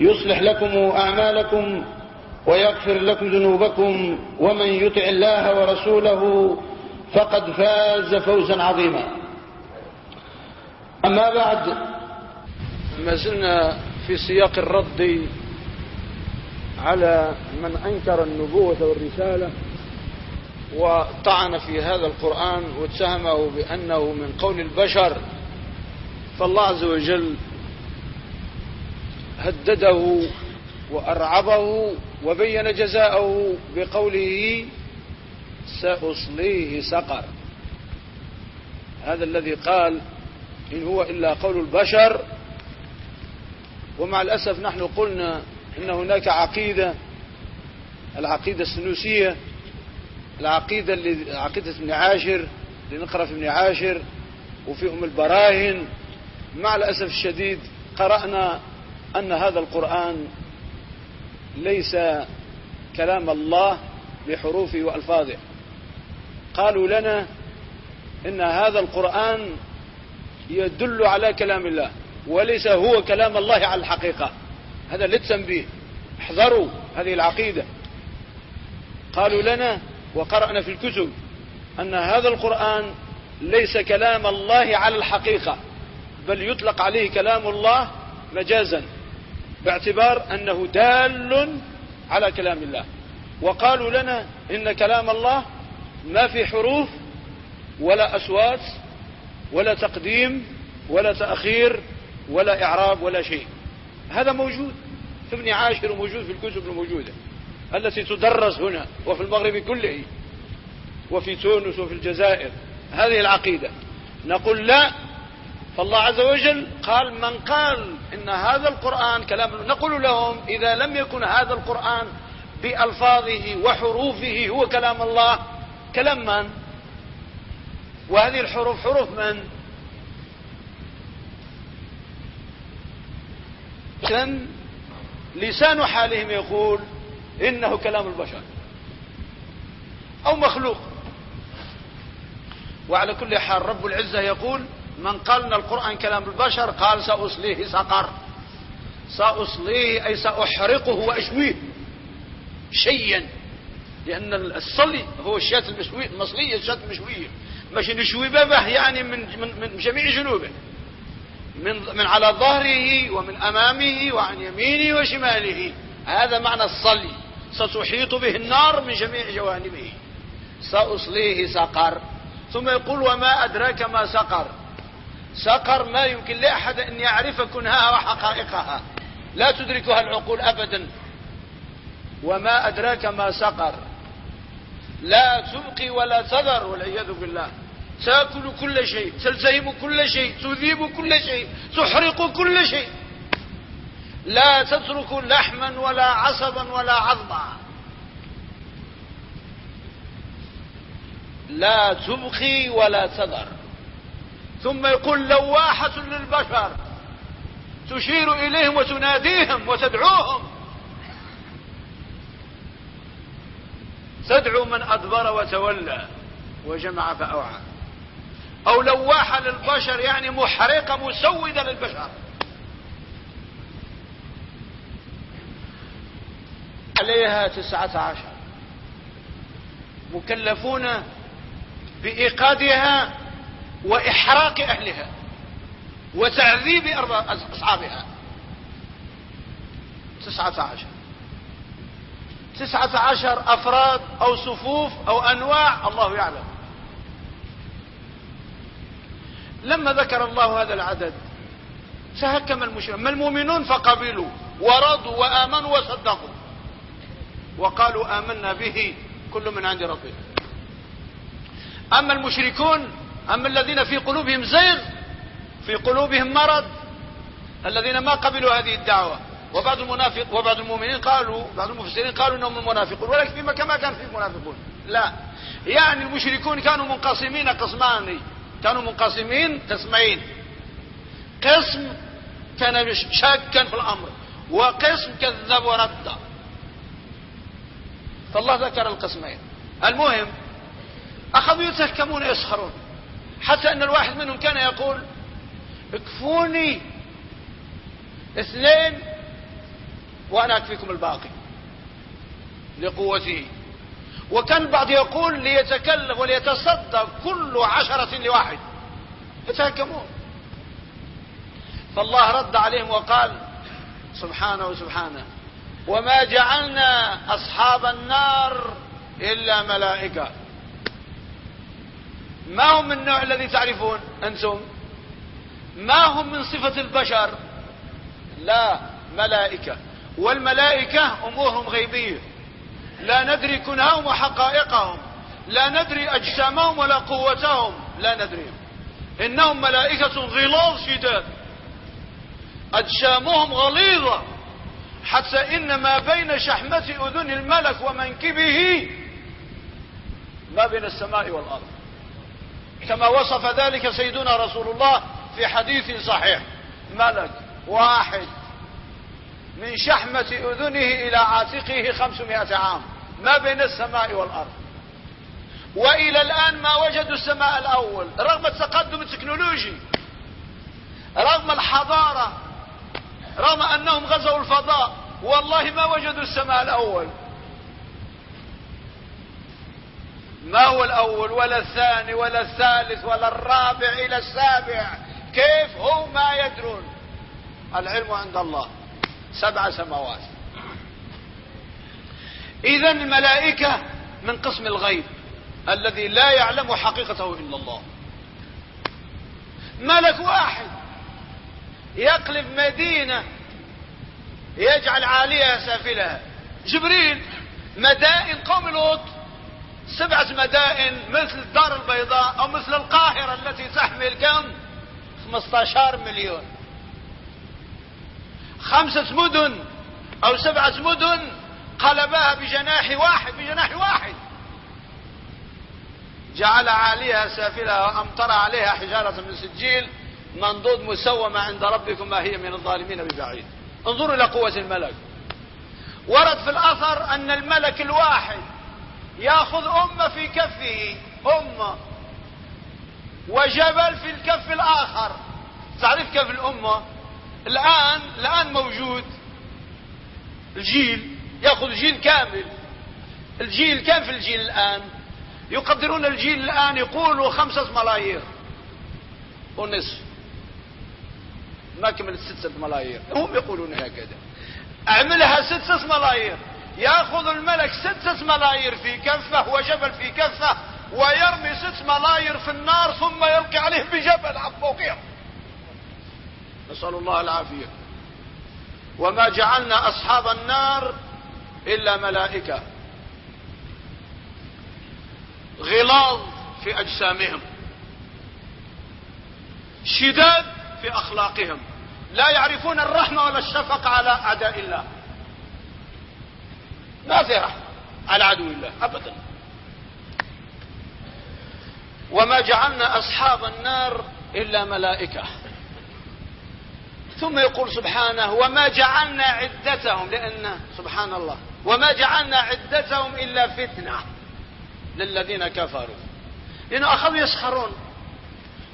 يصلح لكم أعمالكم ويغفر لكم ذنوبكم ومن يطع الله ورسوله فقد فاز فوزا عظيما. أما بعد ما زلنا في سياق الرد على من أنكر النبوة والرسالة وطعن في هذا القرآن واتهمه بأنه من قول البشر. فالله عز وجل هدده وأرعبه وبين جزاءه بقوله سأصليه سقر. هذا الذي قال إن هو إلا قول البشر. ومع الأسف نحن قلنا إن هناك عقيدة العقيدة السنوسية العقيدة اللي عقيدة ابن عاشر اللي نقرأ في ابن عاشر وفي أم البراهن مع الأسف الشديد قرأنا أن هذا القرآن ليس كلام الله بحروفه وألفاظه. قالوا لنا إن هذا القرآن يدل على كلام الله وليس هو كلام الله على الحقيقة. هذا للتنبيه احذروا هذه العقيدة. قالوا لنا وقرأنا في الكتب أن هذا القرآن ليس كلام الله على الحقيقة بل يطلق عليه كلام الله مجازا. باعتبار أنه دال على كلام الله. وقالوا لنا إن كلام الله ما في حروف ولا أصوات ولا تقديم ولا تأخير ولا إعراب ولا شيء. هذا موجود ابن عاشر وموجود في الكتب الموجودة التي تدرس هنا وفي المغرب كله وفي تونس وفي الجزائر. هذه العقيدة. نقول لا فالله عز وجل قال من قال إن هذا القرآن كلام نقول لهم إذا لم يكن هذا القرآن بألفاظه وحروفه هو كلام الله كلام من؟ وهذه الحروف حروف من؟ كان لسان حالهم يقول إنه كلام البشر أو مخلوق. وعلى كل حال رب العزة يقول من قال إن القرآن كلام البشر قال سأصليه سقر. سأصليه أي سأحرقه وأشويه. شيا لأن الصلي هو الشاة المصلية الشاة المشوية مش نشوي به يعني من, من, من جميع جنوبه. من, من على ظهره ومن أمامه وعن يمينه وشماله. هذا معنى الصلي. ستحيط به النار من جميع جوانبه. سأصليه سقر. ثم يقول وما أدراك ما سقر؟ سقر ما يمكن لأحد أن يعرف كنهاها وحقائقها. لا تدركها العقول أبدا. وما أدراك ما سقر. لا تبقي ولا تذر والعياذ بالله. تأكل كل شيء تلتهم كل شيء تذيب كل شيء تحرق كل شيء. لا تترك لحما ولا عصبا ولا عظما. لا تبقي ولا تذر. ثم يقول لواحة للبشر تشير إليهم وتناديهم وتدعوهم. تدعو من أدبر وتولى وجمع فأوعى. أو لواحة للبشر يعني محرقة مسودة للبشر. عليها تسعة عشر. مكلفون بإيقادها وإحراق أهلها وتعذيب أصحابها. تسعة عشر. تسعة عشر أفراد أو صفوف أو أنواع الله يعلم. لما ذكر الله هذا العدد تهكم المشركون. ما المؤمنون؟ فقبلوا ورضوا وآمنوا وصدقوا. وقالوا آمنا به كل من عند ربنا أما المشركون أما الذين في قلوبهم زيغ في قلوبهم مرض الذين ما قبلوا هذه الدعوة. وبعض المنافق وبعض المؤمنين قالوا بعض المفسرين قالوا إنهم المنافقون ولكن فيما كما كان في المنافقون. لا. يعني المشركون كانوا منقسمين قسمان. كانوا منقسمين قسمين. قسم كان شاكا في الأمر وقسم كذب ورد. فالله ذكر القسمين. المهم أخذوا يتهكمون يسخرون حتى أن الواحد منهم كان يقول اكفوني اثنين وأنا أكفيكم الباقي لقوته. وكان البعض يقول ليتكلف وليتصدق كل عشرة لواحد. يتهكمون فالله رد عليهم وقال سبحانه وسبحانه وما جعلنا أصحاب النار إلا ملائكة. ما هم من النوع الذي تعرفون أنتم؟ ما هم من صفة البشر؟ لا ملائكة. والملائكة أمورهم غيبية. لا ندري كنههم وحقائقهم. لا ندري أجسامهم ولا قوتهم. لا ندري. إنهم ملائكة غلاظ شداد أجسامهم غليظة. حتى إن ما بين شحمة أذن الملك ومنكبه ما بين السماء والأرض. كما وصف ذلك سيدنا رسول الله في حديث صحيح. ملك واحد من شحمة أذنه إلى عاتقه خمسمائة عام ما بين السماء والأرض. وإلى الآن ما وجدوا السماء الأول رغم التقدم التكنولوجي رغم الحضارة رغم أنهم غزوا الفضاء والله ما وجدوا السماء الأول. ما هو الأول ولا الثاني ولا الثالث ولا الرابع إلى السابع؟ كيف هم ما يدرون؟ العلم عند الله. سبع سماوات. إذا الملائكة من قسم الغيب الذي لا يعلم حقيقته إلا الله. ملك واحد يقلب مدينة يجعل عاليها سافلها. جبريل مدائن قوم لوط سبعة مدائن مثل الدار البيضاء أو مثل القاهرة التي تحمل كم؟ 15 مليون. خمسة مدن أو سبعة مدن قلبها بجناح واحد بجناح واحد. جعل عاليها سافلها وأمطر عليها حجارة من سجيل منضود مسومة عند ربكم ما هي من الظالمين ببعيد. انظروا إلى قوة الملك. ورد في الأثر أن الملك الواحد ياخذ أمة في كفه أمة. وجبل في الكف الآخر. تعرف كيف الأمة؟ الآن الآن موجود. الجيل يأخذ جيل كامل. الجيل كم في الجيل الآن؟ يقدرون الجيل الآن يقولوا خمسة ملايير. ونصف. ما كملت ستة ملايير. هم يقولون هكذا. أعملها ستة ملايير. ياخذ الملك ستة ملايير في كفه وجبل في كفه ويرمي ست ملاير في النار ثم يلقي عليه بجبل عن فوقهم نسأل الله العافية. وما جعلنا أصحاب النار إلا ملائكة. غلاظ في أجسامهم. شداد في أخلاقهم. لا يعرفون الرحمة ولا الشفقة على أعداء الله. ما في رحمة على عدو الله أبدا. وما جعلنا أصحاب النار إلا ملائكة. ثم يقول سبحانه وما جعلنا عدتهم لأن سبحان الله وما جعلنا عدتهم إلا فتنة للذين كفروا. لأنه أخذوا يسخرون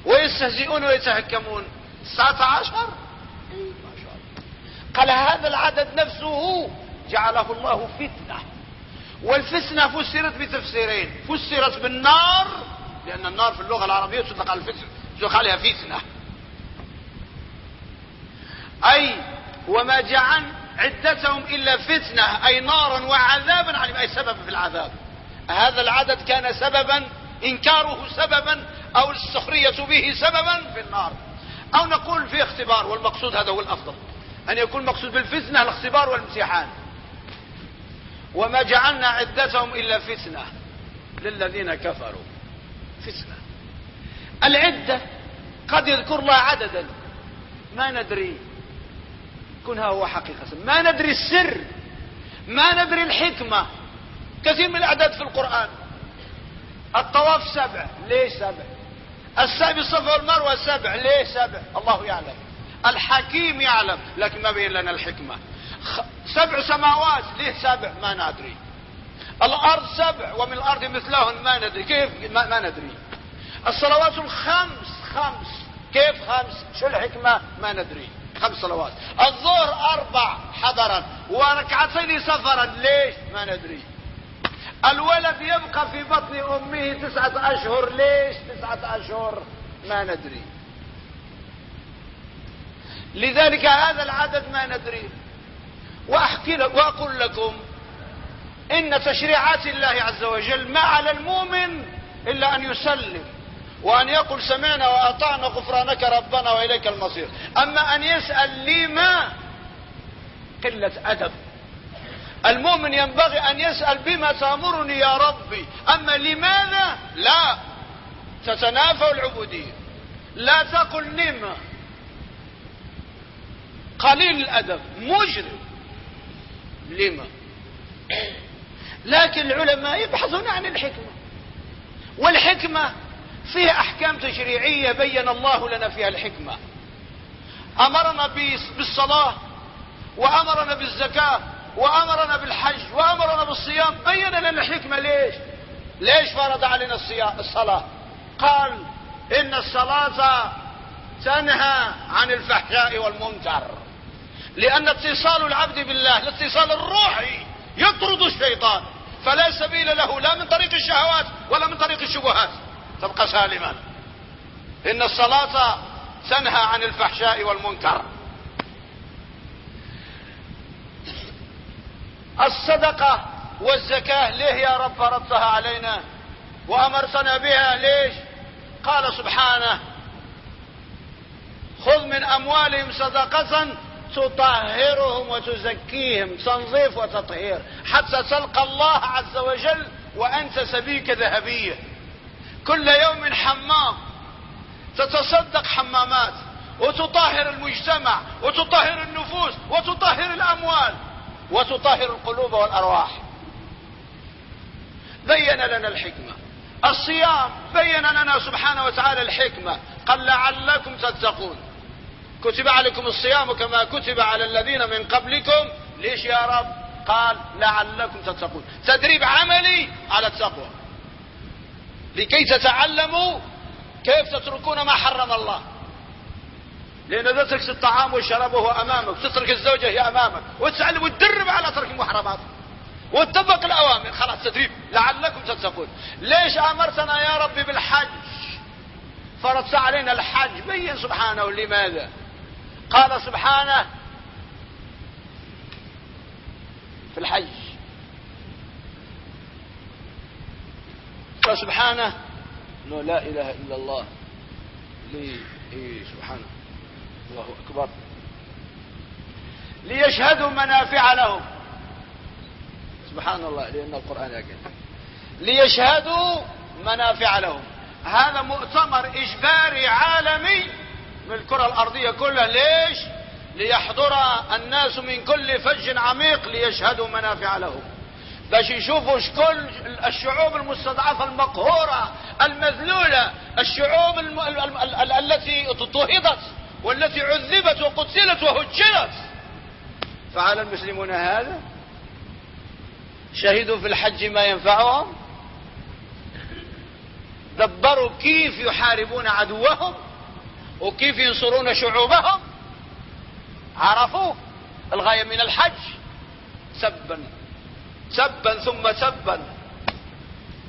ويستهزئون ويتهكمون. الساعة عشر؟ إيه، ما شاء الله. قال هذا العدد نفسه جعله الله فتنة. والفتنة فسرت بتفسيرين. فسرت بالنار لأن النار في اللغة العربية تطلق على الفتنة تطلق عليها فتنة. أي وما جعل عدتهم إلا فتنة أي نارا وعذابا عليهم أي سبب في العذاب. هذا العدد كان سببا إنكاره سببا أو السخرية به سببا في النار. أو نقول في اختبار والمقصود هذا هو الأفضل. أن يكون المقصود بالفتنة الاختبار والامتحان. وما جعلنا عدتهم إلا فتنة للذين كفروا. فتنة. العدة قد يذكر الله عددا. ما ندري. كنها هو حقيقة. ما ندري السر. ما ندري الحكمة. كثير من الأعداد في القرآن. الطواف سبع. ليه سبع؟ السعي بالصفا والمروة سبع. ليه سبع؟ الله يعلم. الحكيم يعلم. لكن ما بين لنا الحكمة. سبع سماوات. ليه سبع؟ ما ندري. الأرض سبع ومن الأرض مثلهن ما ندري. كيف؟ ما, ما ندري. الصلوات الخمس خمس. كيف خمس؟ شو الحكمة؟ ما ندري. خمس صلوات. الظهر أربع حضرا وركعتين سفرا ليش؟ ما ندري. الولد يبقى في بطن أمه تسعة أشهر. ليش تسعة أشهر؟ ما ندري. لذلك هذا العدد ما ندري. وأحكي لك وأقول لكم إن تشريعات الله عز وجل ما على المؤمن إلا أن يسلم وأن يقول سمعنا وأطعنا غفرانك ربنا وإليك المصير. أما أن يسأل لما قلة أدب. المؤمن ينبغي أن يسأل بما تأمرني يا ربي. أما لماذا؟ لا. تتنافى العبودية. لا تقل لما قليل الأدب. مجرم. لما؟ لكن العلماء يبحثون عن الحكمة. والحكمة فيها أحكام تشريعية بين الله لنا فيها الحكمة. أمرنا بالصلاة وأمرنا بالزكاة وأمرنا بالحج وأمرنا بالصيام. بين لنا الحكمة. ليش؟ ليش فرض علينا الصلاة؟ قال إن الصلاة تنهى عن الفحشاء والمنكر. لأن اتصال العبد بالله الاتصال الروحي يطرد الشيطان. فلا سبيل له لا من طريق الشهوات ولا من طريق الشبهات. تبقى سالما. إن الصلاة تنهى عن الفحشاء والمنكر. الصدقة والزكاة ليه يا رب فرضتها علينا؟ وأمرتنا بها ليش؟ قال سبحانه خذ من أموالهم صدقة تطهرهم وتزكيهم تنظيف وتطهير. حتى تلقى الله عز وجل وأنت سبيكة ذهبية. كل يوم حمام. تتصدق حمامات وتطهر المجتمع وتطهر النفوس وتطهر الأموال وتطهر القلوب والأرواح. بين لنا الحكمة. الصيام بين لنا سبحانه وتعالى الحكمة. قال لعلكم تتقون. كتب عليكم الصيام كما كتب على الذين من قبلكم. ليش يا رب؟ قال لعلكم تتقون. تدريب عملي على التقوى. لكي تتعلموا كيف تتركون ما حرم الله. لأن تترك الطعام والشراب وهو أمامك تترك الزوجة هي أمامك وتتعلم وتدرب على ترك المحرمات. وتطبق الأوامر. خلاص تدريب. لعلكم تتقون. ليش أمرتنا يا ربي بالحج؟ فرضت علينا الحج. بين سبحانه لماذا؟ قال سبحانه في الحج. فسبحانه إنه لا إله إلا الله. لي إيه سبحانه. الله أكبر. ليشهدوا منافع لهم. سبحان الله لأن القرآن يقول. ليشهدوا منافع لهم. هذا مؤتمر إجباري عالمي. من الكرة الأرضية كلها. ليش؟ ليحضر الناس من كل فج عميق ليشهدوا منافع لهم. باش يشوفوا كل الشعوب المستضعفة المقهورة المذلولة الشعوب الم... ال... ال... ال... التي اضطهدت والتي عذبت وقتلت وهجرت. فعل المسلمون هذا؟ شهدوا في الحج ما ينفعهم؟ دبروا كيف يحاربون عدوهم؟ وكيف ينصرون شعوبهم؟ عرفوا الغاية من الحج. سبا سبا ثم سبا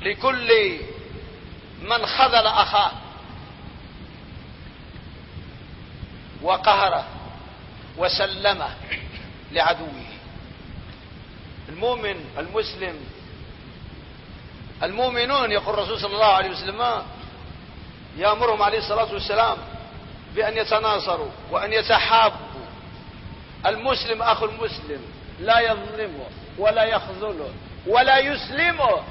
لكل من خذل أخاه وقهره وسلمه لعدوه. المؤمن المسلم المؤمنون يقول الرسول صلى الله عليه وسلم يأمرهم عليه الصلاة والسلام بأن يتناصروا وأن يتحابوا. المسلم أخو المسلم لا يظلمه ولا يخذله ولا يسلمه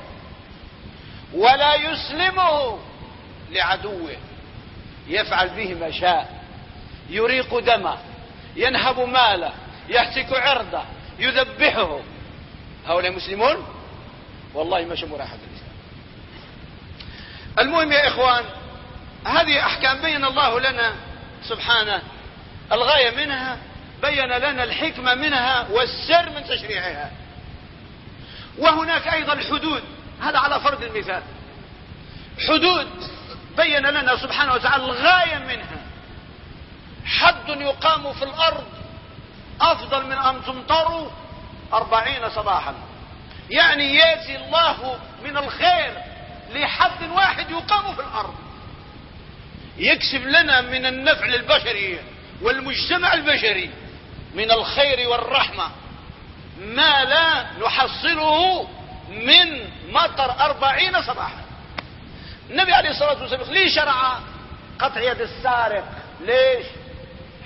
ولا يسلمه لعدوه. يفعل به ما شاء. يريق دمه ينهب ماله يهتك عرضه يذبحه. هؤلاء مسلمون؟ والله ما شموا راحة الإسلام. المهم يا إخوان هذه أحكام بين الله لنا سبحانه الغاية منها بين لنا الحكمة منها والسر من تشريعها. وهناك أيضا الحدود هذا على فرض المثال. حدود بين لنا سبحانه وتعالى الغاية منها. حد يقام في الأرض أفضل من أن تمطروا أربعين صباحا. يعني يأتي الله من الخير لحد واحد يقام في الأرض. يكسب لنا من النفع البشري والمجتمع البشري من الخير والرحمة. ما لا نحصله من مطر أربعين صباحا. النبي عليه الصلاة والسلام ليه شرع قطع يد السارق؟ ليش؟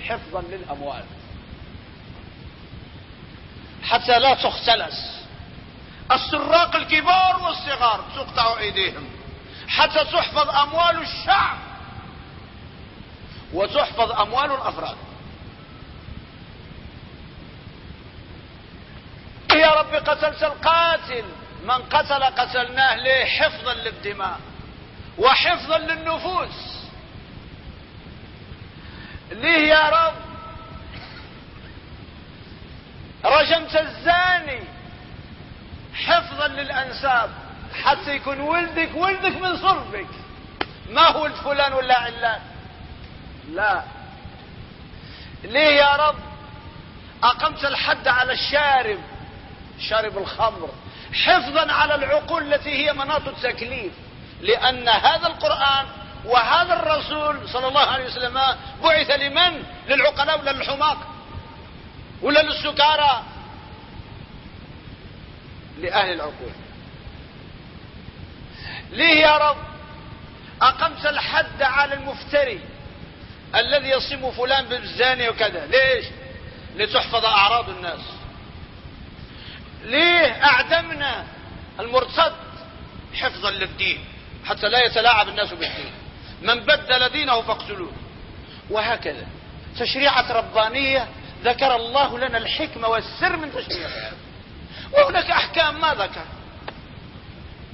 حفظا للأموال. حتى لا تختلس السراق الكبار والصغار تقطع أيديهم. حتى تحفظ أموال الشعب. وتحفظ أموال الافراد يا رب قتلت القاتل. من قتل قتلناه ليه؟ حفظا للدماء وحفظا للنفوس. ليه يا رب؟ رجمت الزاني. حفظا للأنساب. حتى يكون ولدك ولدك من صلبك. ما ولد فلان ولا علان؟ لا. ليه يا رب؟ أقمت الحد على الشارب. شارب الخمر. حفظا على العقول التي هي مناط التكليف. لأن هذا القرآن وهذا الرسول صلى الله عليه وسلم بعث لمن؟ للعقلاء ولا للحماق؟ ولا للسكارى؟ لأهل العقول. ليه يا رب؟ أقمت الحد على المفتري. الذي يصم فلان بالزاني وكذا. ليش؟ لتحفظ أعراض الناس. ليه أعدمنا المرتد حفظا للدين حتى لا يتلاعب الناس بالدين؟ من بدل دينه فاقتلوه. وهكذا. تشريعة ربانية ذكر الله لنا الحكمة والسر من تشريعها وهناك أحكام ما ذكر.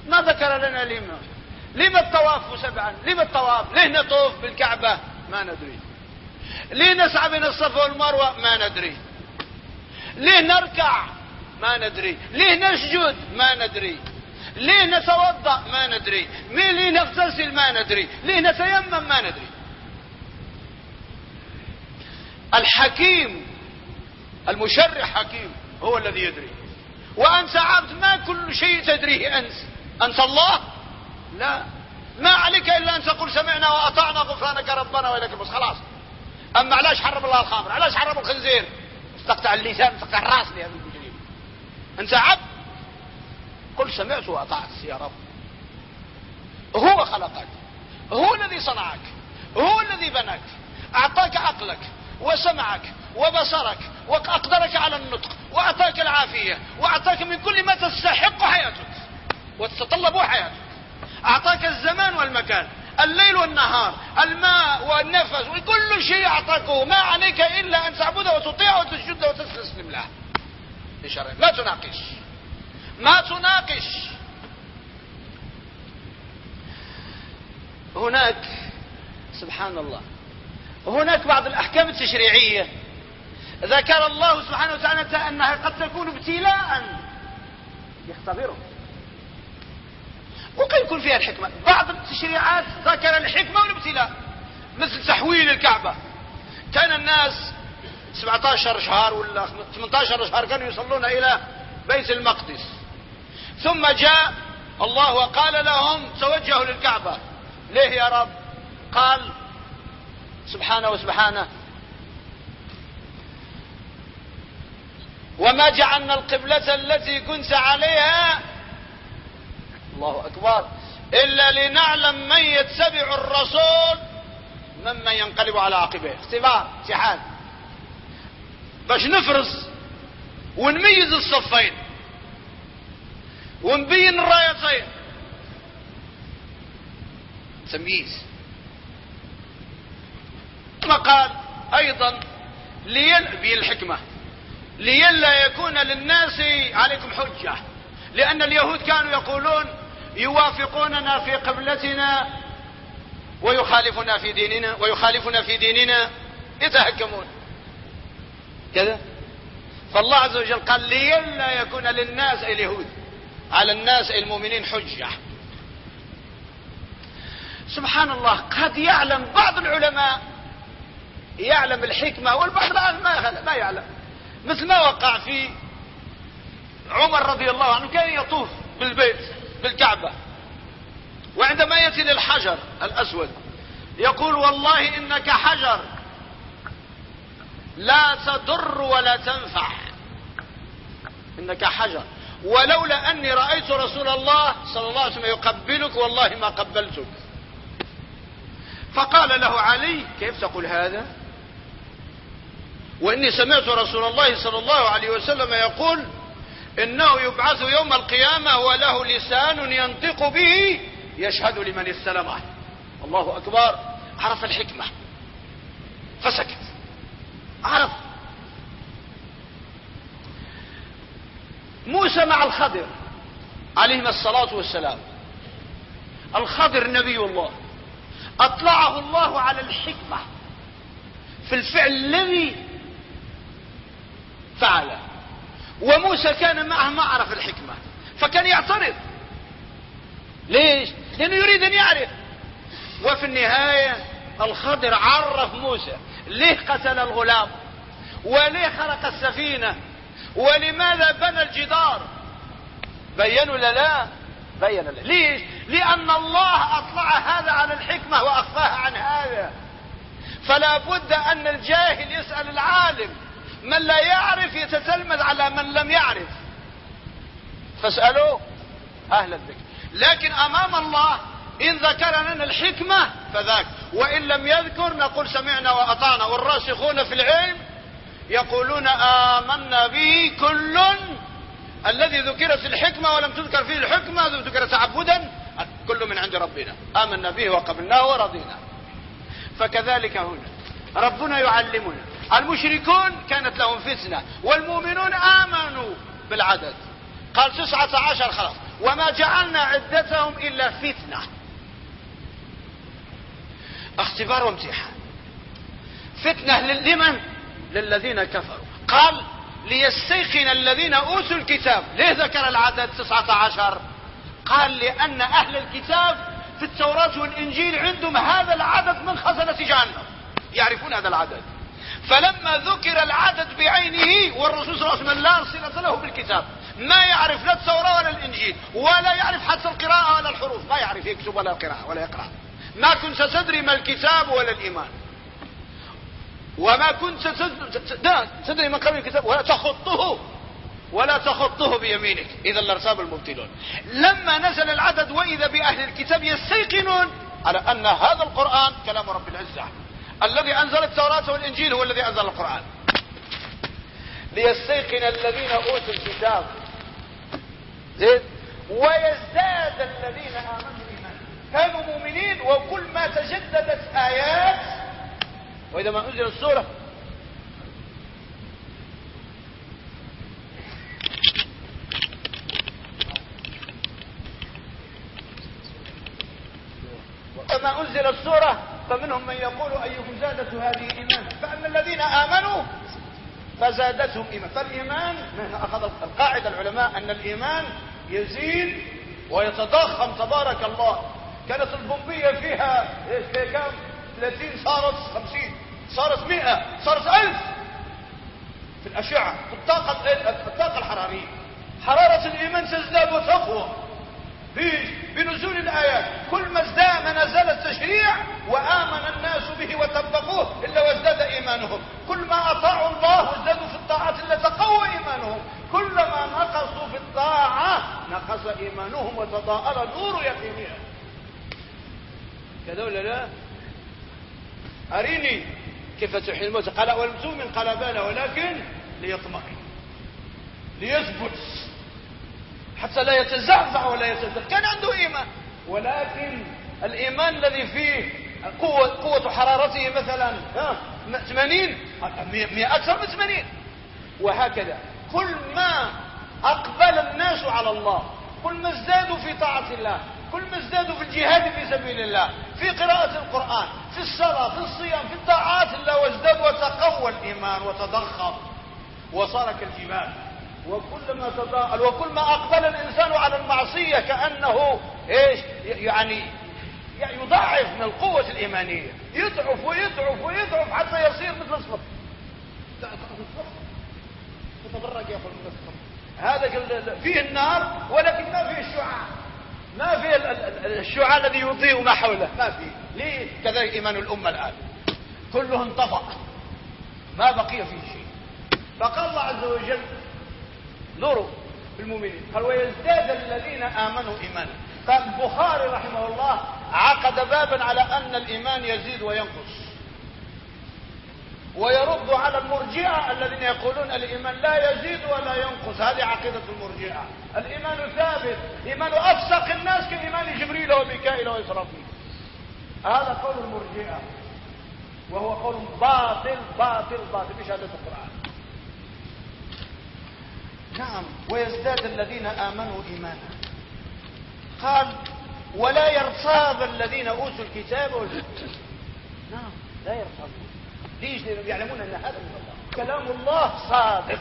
ما ذكر لنا لما لما الطواف سبعا؟ لما الطواف؟ ليه نطوف بالكعبة؟ ما ندري. ليه نسعى بين الصفا والمروة؟ ما ندري. ليه نركع؟ ما ندري. ليه نسجد؟ ما ندري. ليه نتوضأ؟ ما ندري. ليه نغتسل؟ ما ندري. ليه نتيمم؟ ما ندري. الحكيم المشرع حكيم هو الذي يدري. وأنت عبد ما كل شيء تدريه أنت. أنت الله؟ لا. ما عليك إلا أن تقول سمعنا وأطعنا غفرانك ربنا وإليك بس خلاص. أما علاش حرم الله الخمر؟ علاش حرم الخنزير؟ تقطع اللسان تقطع الراس لهذا المجرم أنت عبد؟ قل سمعت وأطعت يا رب. هو خلقك. هو الذي صنعك. هو الذي بناك. أعطاك عقلك وسمعك وبصرك وأقدرك على النطق وأعطاك العافية وأعطاك من كل ما تستحق حياتك وتتطلب حياتك. الزمان والمكان الليل والنهار الماء والنفس وكل شيء أعطاكه. ما عليك إلا أن تعبده وتطيعه وتسجد وتستسلم له. ما تناقش. ما تناقش. هناك سبحان الله هناك بعض الأحكام التشريعية. ذكر الله سبحانه وتعالى أنها قد تكون ابتلاء يختبره. وقد يكون فيها الحكمة. بعض التشريعات ذكر الحكمة والابتلاء. مثل تحويل الكعبة. كان الناس 17 شهر ولا 18 شهر كانوا يصلون إلى بيت المقدس. ثم جاء الله وقال لهم توجهوا للكعبة. ليه يا رب؟ قال سبحانه وسبحانه. وما جعلنا القبلة التي كنت عليها الله أكبر. إلا لنعلم من يتبع الرسول ممن ينقلب على عقبه. اختبار امتحان باش نفرز ونميز الصفين ونبين الرايتين. تمييز. ثم قال أيضا ليل بالحكمة ليلا يكون للناس عليكم حجة لأن اليهود كانوا يقولون يوافقوننا في قبلتنا ويخالفنا في ديننا ويخالفنا في ديننا. يتهكمون كذا. فالله عز وجل قال ليلا يكون للناس اليهود. على الناس المؤمنين حجة. سبحان الله قد يعلم بعض العلماء يعلم الحكمة والبعض ما, ما يعلم. مثل ما وقع في عمر رضي الله عنه كان يطوف بالبيت. بالكعبة. وعندما يأتي للحجر الأسود يقول والله إنك حجر. لا تضر ولا تنفع. إنك حجر. ولولا أني رأيت رسول الله صلى الله عليه وسلم يقبلك والله ما قبلتك. فقال له علي كيف تقول هذا؟ وإني سمعت رسول الله صلى الله عليه وسلم يقول إنه يبعث يوم القيامة وله لسان ينطق به يشهد لمن استلمه. الله أكبر. عرف الحكمة. فسكت. عرف. موسى مع الخضر. عليهما الصلاة والسلام. الخضر نبي الله. أطلعه الله على الحكمة. في الفعل الذي فعله. وموسى كان معه ما عرف الحكمة فكان يعترض. ليش؟ لأنه يريد أن يعرف. وفي النهاية الخضر عرف موسى ليه قتل الغلام وليه خلق السفينة ولماذا بنى الجدار. بينوا لا؟ بين لا. ليش؟ لأن الله أطلع هذا على الحكمة واخفاها عن هذا. فلا بد أن الجاهل يسأل العالم من لا يعرف يتتلمذ على من لم يعرف. فاسألوا أهل الذكر. لكن أمام الله إن ذكر لنا الحكمة فذاك. وإن لم يذكر نقول سمعنا وأطعنا. والراسخون في العلم يقولون آمنا به كل. الذي ذكرت الحكمة ولم تذكر فيه الحكمة ذكر تعبدا. كل من عند ربنا. آمنا به وقبلناه ورضينا. فكذلك هنا. ربنا يعلمنا. المشركون كانت لهم فتنة والمؤمنون آمنوا بالعدد. قال تسعة عشر خلاص. وما جعلنا عدتهم إلا فتنة. اختبار وامتحان. فتنة لمن؟ للذين كفروا. قال ليستيقن الذين أوتوا الكتاب. ليه ذكر العدد تسعة عشر؟ قال لأن أهل الكتاب في التوراة والإنجيل عندهم هذا العدد من خزنة جهنم. يعرفون هذا العدد. فلما ذكر العدد بعينه والرسول صلى الله عليه وسلم لا صلة له بالكتاب ما يعرف لا التوراة ولا الإنجيل ولا يعرف حتى القراءة ولا الحروف ما يعرف يكتب ولا قراءة ولا يقرأ. ما كنت تدري ما الكتاب ولا الإيمان. وما كنت تدري من قبل الكتاب ولا تخطه ولا تخطه بيمينك. إذا لارتاب المبتلون. لما نزل العدد وإذا بأهل الكتاب يستيقنون على أن هذا القرآن كلام رب العزة. الذي أنزل التوراة والإنجيل هو الذي أنزل القرآن. ليستيقن الذين أوتوا الكتاب. زين؟ ويزداد الذين آمنوا ايمانا كانوا مؤمنين وكل ما تجددت آيات. وإذا ما أنزل السورة. كما أنزل السورة فمنهم من يقول أيهم زادت هذه إيمان فأما الذين آمنوا فزادتهم إيمان. فالإيمان أخذ القاعدة العلماء أن الإيمان يزيد ويتضخم تبارك الله. كانت البومبية فيها كم؟ 30 صارت 50 صارت مئة صارت ألف. في الأشعة في الطاقة, الطاقة الحرارية. حرارة الإيمان تزداد وتقوى. بنزول الآيات. كل ما ازداد ما نزل التشريع وآمن الناس به وطبقوه إلا وازداد إيمانهم. كل ما أطاعوا الله وازدادوا في الطاعات إلا تقوى إيمانهم. كلما نقصوا في الطاعة نقص إيمانهم وتضاءل نور يقينهم كذا ولا لا؟ أريني كيف تحيي الموت؟ قال والمسوم قال بلى ولكن ليطمئن. ليثبت. حتى لا يتزعزع ولا يتزلزل كان عنده إيمان. ولكن الإيمان الذي فيه قوة, قوة حرارته مثلا 80 أكثر من 80 وهكذا. كل ما أقبل الناس على الله كل ما ازدادوا في طاعة الله كل ما ازدادوا في الجهاد في سبيل الله في قراءة القرآن في الصلاة في الصيام في الطاعات الله وازداد وتقوى الإيمان وتضخم وصار كالجبال. وكلما تضاءل وكل ما أقبل الإنسان على المعصية كأنه إيش؟ يعني يضعف من القوة الإيمانية. يضعف ويضعف ويضعف حتى يصير مثل الصفر. تتبرك يا أخو هذا فيه النار ولكن ما فيه الشعاع. ما فيه الشعاع الذي يضيء ما حوله. ما فيه. ليه؟ كذلك إيمان الأمة الآن. كله انطفأ ما بقي فيه شيء. فقال الله عز وجل نوروا المؤمنين. قال ويزداد الذين آمنوا إيمانا. قال البخاري رحمه الله عقد بابا على أن الإيمان يزيد وينقص. ويرد على المرجئة الذين يقولون الإيمان لا يزيد ولا ينقص. هذه عقيدة المرجئة. الإيمان ثابت. إيمان أفسق الناس كإيمان جبريل وميكائيل وإسرافيل. هذا قول المرجئة. وهو قول باطل باطل باطل. بشهادة القرآن. نعم ويزداد الذين آمنوا إيمانا. قال ولا يرتاب الذين أوتوا الكتاب نعم لا يرتابون ليش؟ يعلمون أن هذا من الله. كلام الله صادق.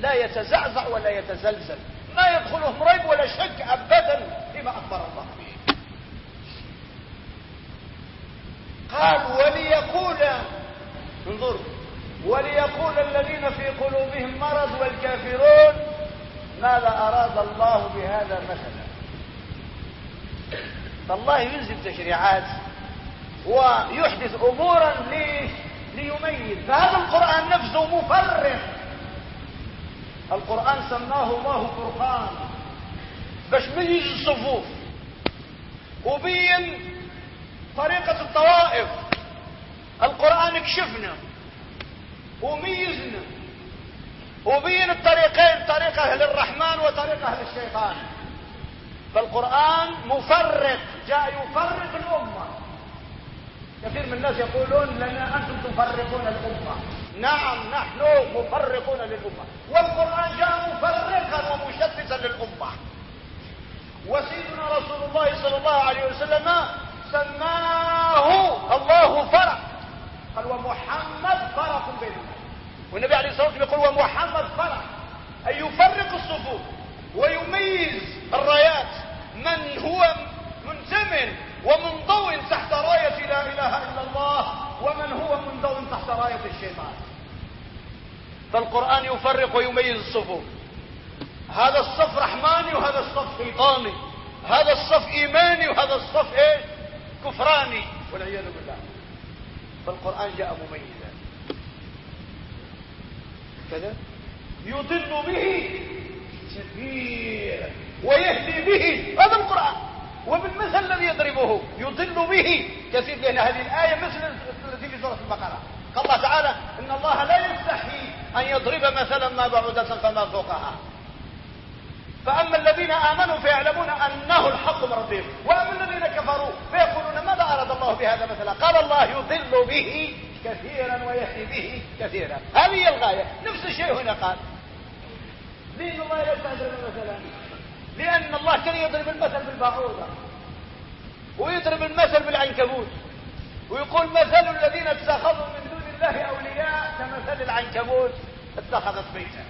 لا يتزعزع ولا يتزلزل. ما يدخلهم ريب ولا شك أبدا فيما أخبر الله به. قال وليقول انظر. وليقول الذين في قلوبهم مرض والكافرون ماذا أراد الله بهذا مثلا؟ فالله ينزل تشريعات ويحدث أمورا ليش ليميز. فهذا القرآن نفسه مفرق. القرآن سماه الله فرقان باش ميز الصفوف. وبين طريقة الطوائف. القرآن كشفنا. وميزنا وبين الطريقين طريق أهل الرحمن وطريق أهل الشيطان. فالقرآن مفرق جاء يفرق الأمة. كثير من الناس يقولون لنا أنتم تفرقون الأمة. نعم نحن مفرقون للأمة. والقرآن جاء مفرقا ومشتتا للأمة. وسيدنا رسول الله صلى الله عليه وسلم سماه الله فرق. قال ومحمد فرق بين الناس والنبي عليه الصلاة والسلام يقول ومحمد فرق أي يفرق الصفوف ويميز الرايات. من هو منتمن ومنضوي تحت راية لا إله إلا الله ومن هو منضوي تحت راية الشيطان. فالقرآن يفرق ويميز الصفوف. هذا الصف رحماني وهذا الصف شيطاني. هذا الصف إيماني وهذا الصف إيه كفراني والعياذ بالله. فالقرآن جاء مميزا. كذا يضل به كثير ويهدي به هذا القرآن. وبالمثل الذي يضربه يضل به. كثير لأن هذه الآية مثل التي في سورة البقرة. قال الله تعالى إن الله لا يستحي أن يضرب مثلا ما بعودة فما فوقها. فأما الذين آمنوا فيعلمون أنه الحق من ربهم. وأما الذين كفروا فيقولون ماذا أراد الله بهذا مثلا؟ قال الله يضل به كثيرا ويهدي به كثيرا. هذه هي الغاية. نفس الشيء هنا قال. لين الله يستعجل مثلا لأن الله كان يضرب المثل بالبعوضة ويضرب المثل بالعنكبوت. ويقول مثل الذين اتخذوا من دون الله أولياء كمثل العنكبوت. اتخذت بيتا.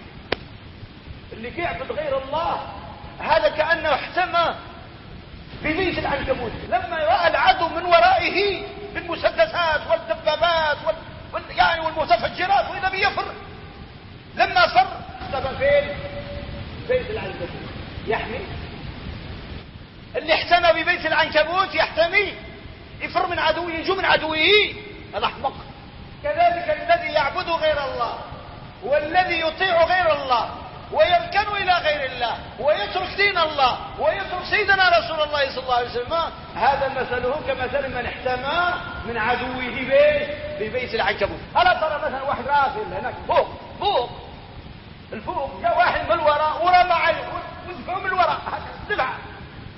اللي يعبد غير الله هذا كأنه احتمى ببيت العنكبوت. لما رأى العدو من ورائه بالمسدسات والدبابات وال... وال... يعني والمتفجرات وإذا بيفر لما فر سبب فين؟ بيت العنكبوت؟ يحمي. اللي احتمى ببيت العنكبوت يحتمي يفر من عدوه ينجو من عدوه. هذا احمق كذلك الذي يعبد غير الله والذي يطيع غير الله. ويركن إلى غير الله ويترك دين الله ويترك سيدنا رسول الله صلى الله عليه وسلم. هذا مثله كمثل من احتمى من عدوه بيت ببيت العنكبوت. ألا ترى مثلا واحد راقل هناك فوق فوق الفوق جاء واحد من الوراء ورمى عليه ودفعه من الوراء. دفع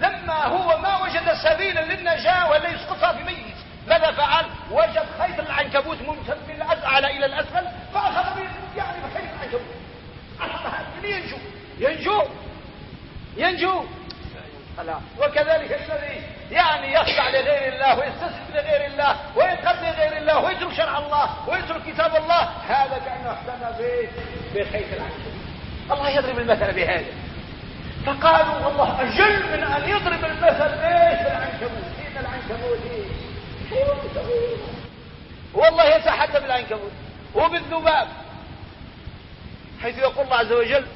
لما هو ما وجد سبيلا للنجاة ولا يسقطها في ميت ماذا فعل؟ وجد خيط العنكبوت ممتد من الأعلى إلى الأسفل فأخذ يعني ينجو. ينجو. ينجو. وكذلك الذي يعني يخضع لغير الله ويستسلم لغير الله وينقض لغير الله ويترك شرع الله ويترك كتاب الله هذا كأنه احتمى بخيط العنكبوت الله يضرب المثل بهذا. فقالوا والله أجل من أن يضرب المثل إيش بالعنكبوت. إن العنكبوت والله يتحدى بالعنكبوت. وبالذباب. حيث يقول الله عز وجل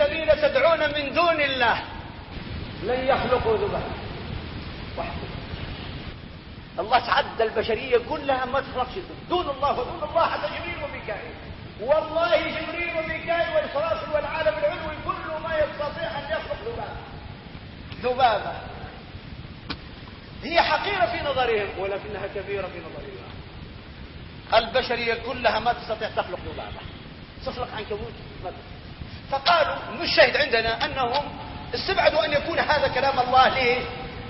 الذين تدعون من دون الله لن يخلقوا ذبابا الله تعدى البشرية كلها ما تخلقش دون الله ودون الله حتى جبريل وميكائيل والله جبريل وميكائيل والفراسل والعالم العلوي كل ما يستطيع أن يخلق ذبابا ذبابة. هي حقيرة في نظرهم ولكنها كبيرة في نظر الله البشرية كلها ما تستطيع تخلق ذبابة تخلق عنكبوت فقالوا الشاهد عندنا أنهم استبعدوا أن يكون هذا كلام الله. ليه؟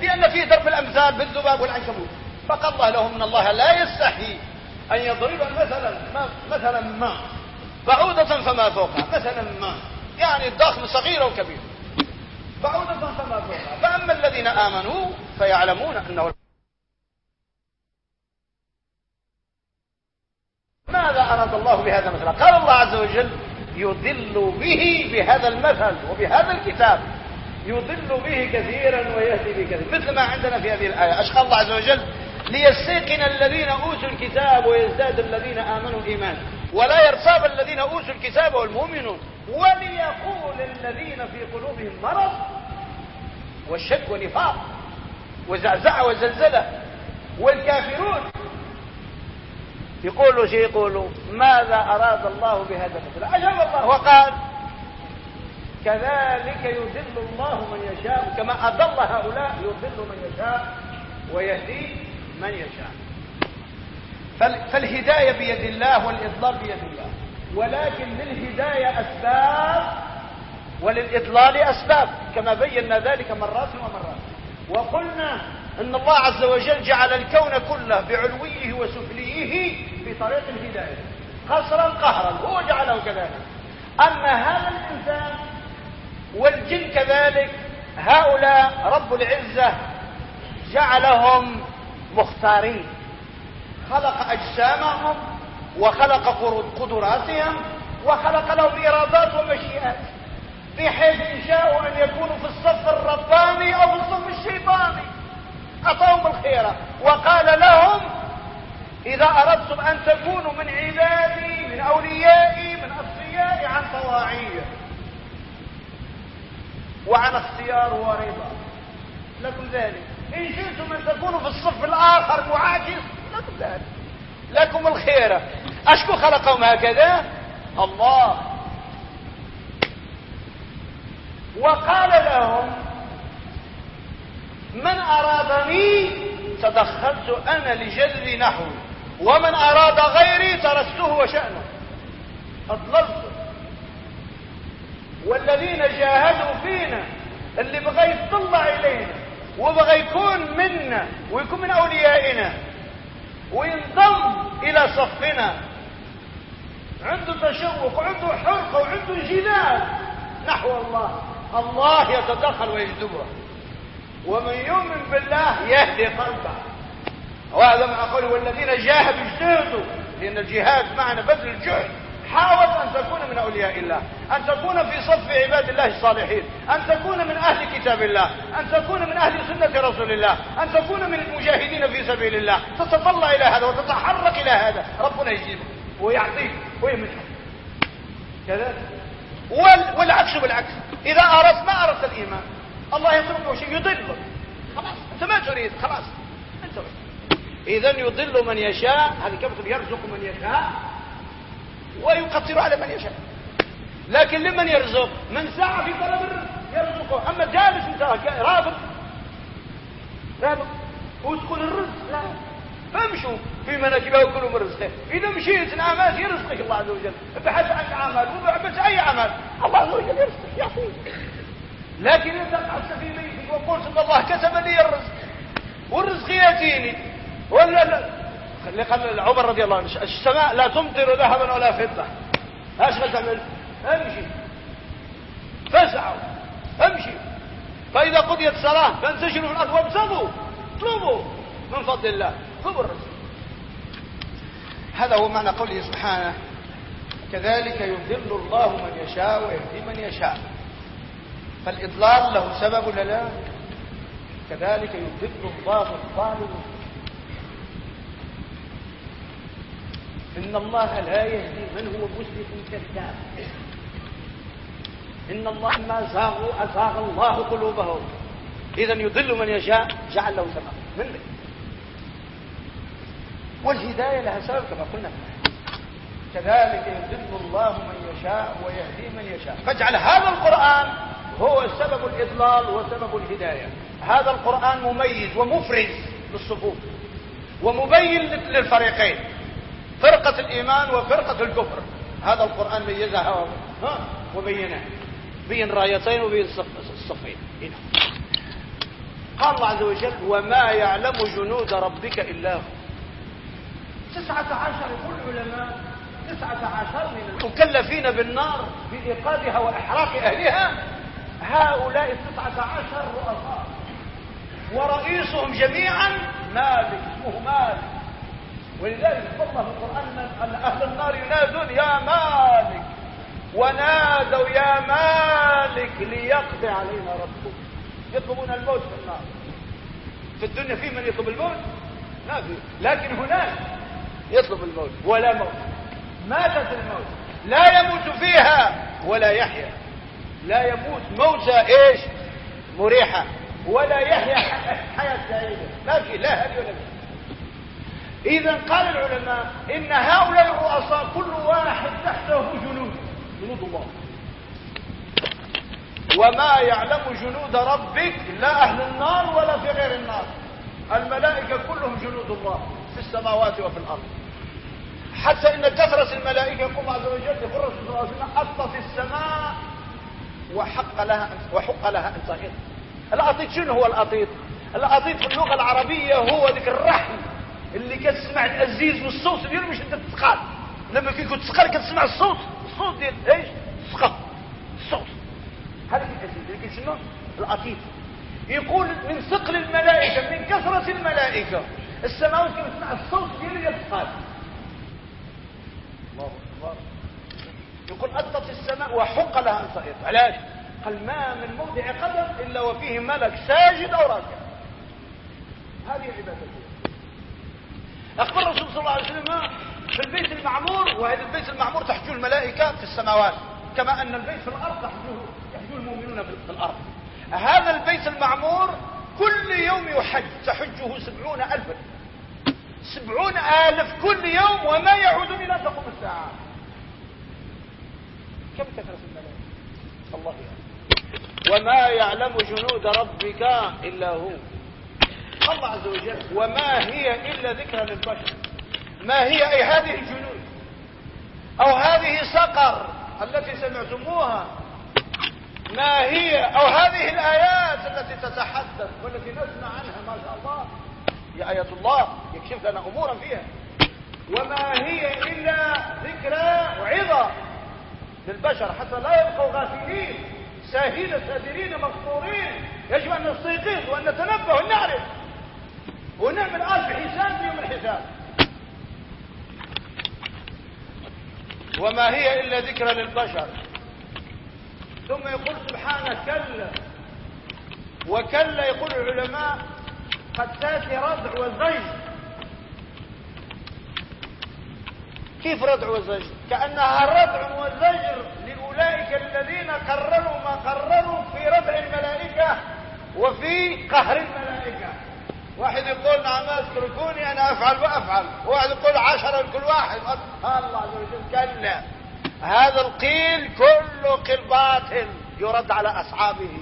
لأن فيه ضرب الأمثال بالذباب والعنكبوت. فقال الله لهم إن الله لا يستحي أن يضرب مثلا ما مثلا ما. بعوضة فما فوقها. مثلا ما. يعني الضخم صغير أو كبير. بعوضة فما فوقها. فأما الذين آمنوا فيعلمون أنه ماذا أراد الله بهذا مثلا قال الله عز وجل يضل به بهذا المثل وبهذا الكتاب. يضل به كثيرا ويهدي به كثيرا. مثل ما عندنا في هذه الآية. أشقى الله عز وجل ليستيقن الذين أوتوا الكتاب ويزداد الذين آمنوا إيمانا. ولا يرتاب الذين أوتوا الكتاب والمؤمنون. وليقول الذين في قلوبهم مرض والشك ونفاق وزعزعة وزلزلة والكافرون يقولوا شيء يقولوا. ماذا أراد الله بهذا المثل أجاب الله وقال كذلك يذل الله من يشاء كما أضل هؤلاء يذل من يشاء ويهدي من يشاء. فالهداية بيد الله والإضلال بيد الله. ولكن للهداية أسباب وللإضلال أسباب كما بينا ذلك مرات ومرات. وقلنا إن الله عز وجل جعل الكون كله بعلويه وسفليه بطريق الهداية. قصرا قهرا هو جعله كذلك. أما هذا الإنسان والجن كذلك هؤلاء رب العزة جعلهم مختارين. خلق أجسامهم وخلق قدراتهم وخلق لهم إرادات ومشيئات. بحيث إن شاءوا أن يكونوا في الصف الرباني أو في الصف الشيطاني. أعطاهم الخيرة وقال لهم إذا أردتم أن تكونوا من عبادي من أوليائي من أصفيائي عن طواعية وعن اختيار ورضا. لكم ذلك. إن شئتم أن تكونوا في الصف الآخر معاكس لكم ذلك. لكم الخيرة أشكو خلقهم هكذا؟ الله. وقال لهم من أرادني تدخلت أنا لجلب نحو ومن أراد غيري تركته وشأنه. أضللته والذين جاهدوا فينا اللي بغى يطلع إلينا وبغى يكون منا ويكون من أوليائنا وينضم إلى صفنا. عنده تشوق وعنده حرقة وعنده انجلال نحو الله. الله يتدخل ويجذبه ومن يؤمن بالله يهدي قلبه. وهذا مع قوله والذين جاهدوا اجتهدوا. لأن الجهاد معنى بذل الجهد. حاول أن تكون من أولياء الله أن تكون في صف عباد الله الصالحين أن تكون من أهل كتاب الله أن تكون من أهل سنة رسول الله أن تكون من المجاهدين في سبيل الله. تتطلع إلى هذا وتتحرك إلى هذا. ربنا يجيبك ويعطيك ويمنحك. كذلك. والعكس بالعكس. إذا أردت ما أردت الإيمان. الله يتركه شيء يضلك. خلاص. أنت ما تريد. خلاص. اذا يضل من يشاء هذه كيف يرزق من يشاء ويقصر على من يشاء. لكن لمن يرزق؟ من سعى في طلب الرزق يرزقه. أما جالس أنت رابط رابط وتقول الرزق لا. فامشوا في مناكبها وكلوا من رزقه. إذا مشيت نعمات يرزقك الله عز وجل. ابحث عن عمل وابحث أي عمل الله عز وجل يرزقك يعطيك لكن انت قعدت في بيتك وقلت الله كتب لي الرزق والرزق يأتيني. ولا لا قال عمر رضي الله عنه السماء لا تمطر ذهبا ولا فضة. إيش تعمل امشي. فاسعوا امشي. فإذا قضيت الصلاه فانتشروا في الأرض وابتغوا. اطلبوا من فضل الله. اطلبوا الرزق. هذا هو معنى قوله سبحانه كذلك يضل الله من يشاء ويهدي من يشاء. فالإضلال له سبب ولا لا؟ كذلك يضل الله الظالم إن الله لا يهدي من هو مسرف كذاب. إن الله ما زاغوا أزاغ الله قلوبهم. إذا يضل من يشاء جعل له سبب من ذلك والهداية لها سبب كما قلنا. كذلك يضل الله من يشاء ويهدي من يشاء. فاجعل هذا القرآن هو سبب الإضلال وسبب الهداية. هذا القرآن مميز ومفرز للصفوف. ومبين للفريقين. فرقة الإيمان وفرقة الكفر. هذا القرآن ميزها وبينها بين رايتين وبين الصفين قال الله عز وجل وما يعلم جنود ربك إلا هو. تسعة عشر يقول العلماء تسعة عشر من المكلفين بالنار بإيقادها وإحراق أهلها هؤلاء التسعة عشر رؤساء. ورئيسهم جميعا مالك اسمه مالك ولذلك الله في القرآن أن أهل النار ينادون يا مالك. ونادوا يا مالك ليقضي علينا ربك. يطلبون الموت في النار. في الدنيا في من يطلب الموت؟ ما في. لكن هناك يطلب الموت ولا موت. ماتت الموت. لا يموت فيها ولا يحيا. لا يموت موتى إيش؟ مريحة. ولا يحيا حياة سعيدة. ما في. لا هذه ولا في إذا قال العلماء إن هؤلاء الرؤساء كل واحد تحته جنود. جنود الله. وما يعلم جنود ربك لا أهل النار ولا في غير النار. الملائكة كلهم جنود الله في السماوات وفي الأرض. حتى إن كثرة الملائكة يقول عز وجل يقول عليه وسلم اطت السماء وحق لها وحق لها أن تغير. الاطيط شنو هو الاطيط الاطيط في اللغة العربية هو ذيك الرحم. اللي كتسمع الأزيز والصوت ديالو مش أنت تتقال. لما كيكون تسقر كتسمع الصوت. الصوت ديال إيش؟ سقط الصوت. هذا الأزيز. لكن شنو الاطيط يقول من ثقل الملائكة من كثرة الملائكة. السماوات كتسمع الصوت ديالو يتقال الله أكبر. يقول أطت السماء وحق لها أن تغيط علاش؟ قال ما من موضع قدم إلا وفيه ملك ساجد أو راكع. هذه عبادته أخبر الرسول صلى الله عليه وسلم في البيت المعمور وهذا البيت المعمور تحجو الملائكة في السماوات كما أن البيت في الأرض تحجوه يحجو المؤمنون في الأرض. هذا البيت المعمور كل يوم يحج تحجه سبعون ألفا. سبعون ألف كل يوم وما يعودون إلى تقوم الساعة. كم كثرة الملائكة؟ الله يعني. وما يعلم جنود ربك إلا هو. الله عز وجل وما هي إلا ذكرى للبشر. ما هي أي هذه الجنود؟ أو هذه سقر التي سمعتموها؟ ما هي؟ أو هذه الآيات التي تتحدث والتي نسمع عنها ما شاء الله. هي آية الله يكشف لنا أمورا فيها. وما هي إلا ذكرى وعظة للبشر حتى لا يبقوا غافلين ساهين سادرين مقصورين يجب أن نستيقظ وأن نتنبه ونعرف ونعمل ألف حساب في يوم الحساب. وما هي إلا ذكرى للبشر. ثم يقول سبحانه كلا. وكلا يقول العلماء قد تأتي ردع وزيج كيف ردع وزجر كأنها ردع وزجر لأولئك الذين قرروا ما قرروا في ردع الملائكة وفي قهر الملائكة. واحد يقول نعم اتركوني أنا أفعل وأفعل. واحد يقول عشرة لكل واحد. الله عز وجل كلا هذا القيل كله قيل باطل يرد على أصحابه.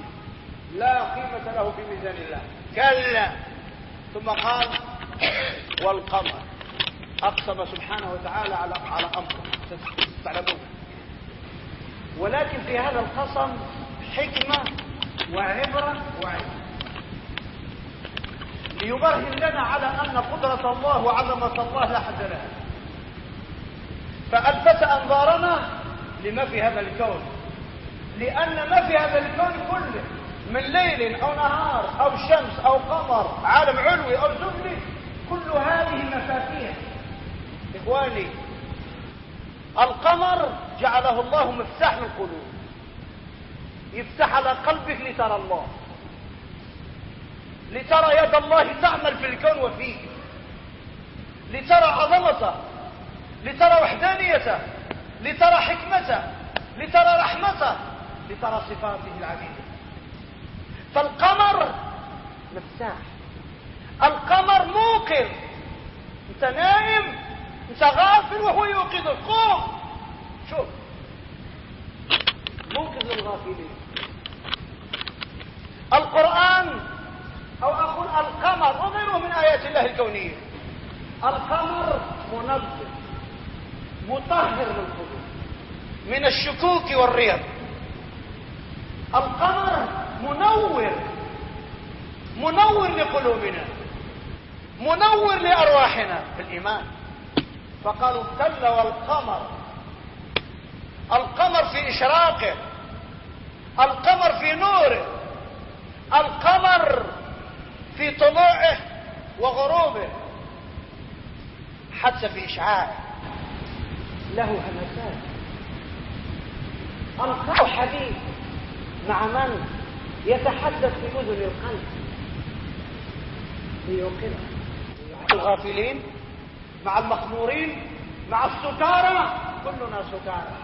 لا قيمة له في ميزان الله. كلا ثم قال والقمر. أقسم سبحانه وتعالى على على أمر تعلمون. ولكن في هذا القسم حكمة وعبرة وعبرة ليبرهن لنا على أن قدرة الله وعظمة الله لا حد لها. فألفت أنظارنا لما في هذا الكون. لأن ما في هذا الكون كله من ليل أو نهار أو شمس أو قمر عالم علوي أو سفلي كل هذه مفاتيح. إخواني القمر جعله الله مفتاح القلوب يفتح على قلبك لترى الله. لترى يد الله تعمل في الكون وفيك لترى عظمته. لترى وحدانيته. لترى حكمته. لترى رحمته. لترى صفاته العديدة فالقمر مفتاح. القمر موقظ انت نايم انت غافل وهو يوقظك قوم شوف. موقظ الغافلين. القرآن أو أقول القمر وغيره من آيات الله الكونية. القمر منظم مطهر للقلوب من الشكوك والرياض. القمر منور منور لقلوبنا منور لأرواحنا في الإيمان. فقالوا كلا والقمر. القمر في إشراقه القمر في نوره. القمر في طلوعه وغروبه حتى في إشعاعه. له همسات القمر حديث مع من يتحدث في أذن القلب. ليوقظه الغافلين مع المخمورين مع السكارى كلنا سكارى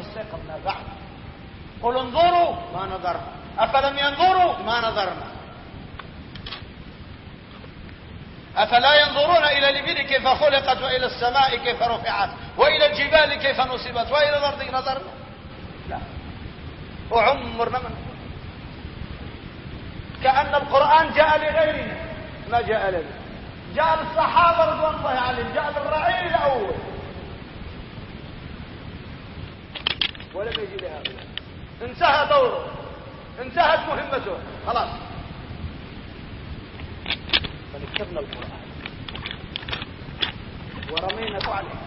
استيقظنا بعد. قل انظروا ما نظرنا أفلم ينظروا ما نظرنا. أفلا ينظرون إلى الإبل كيف خلقت وإلى السماء كيف رفعت وإلى الجبال كيف نصبت وإلى الأرض نظرنا. لا. وعمرنا من كأن القرآن جاء لغيرنا ما جاء لنا جاء للصحابة رضوان الله عليهم. جاء للرعيل الأول. ولم يجي لهؤلاء انتهى دوره. انتهت مهمته. خلاص. فنكتبنا القرآن. ورمينا عليه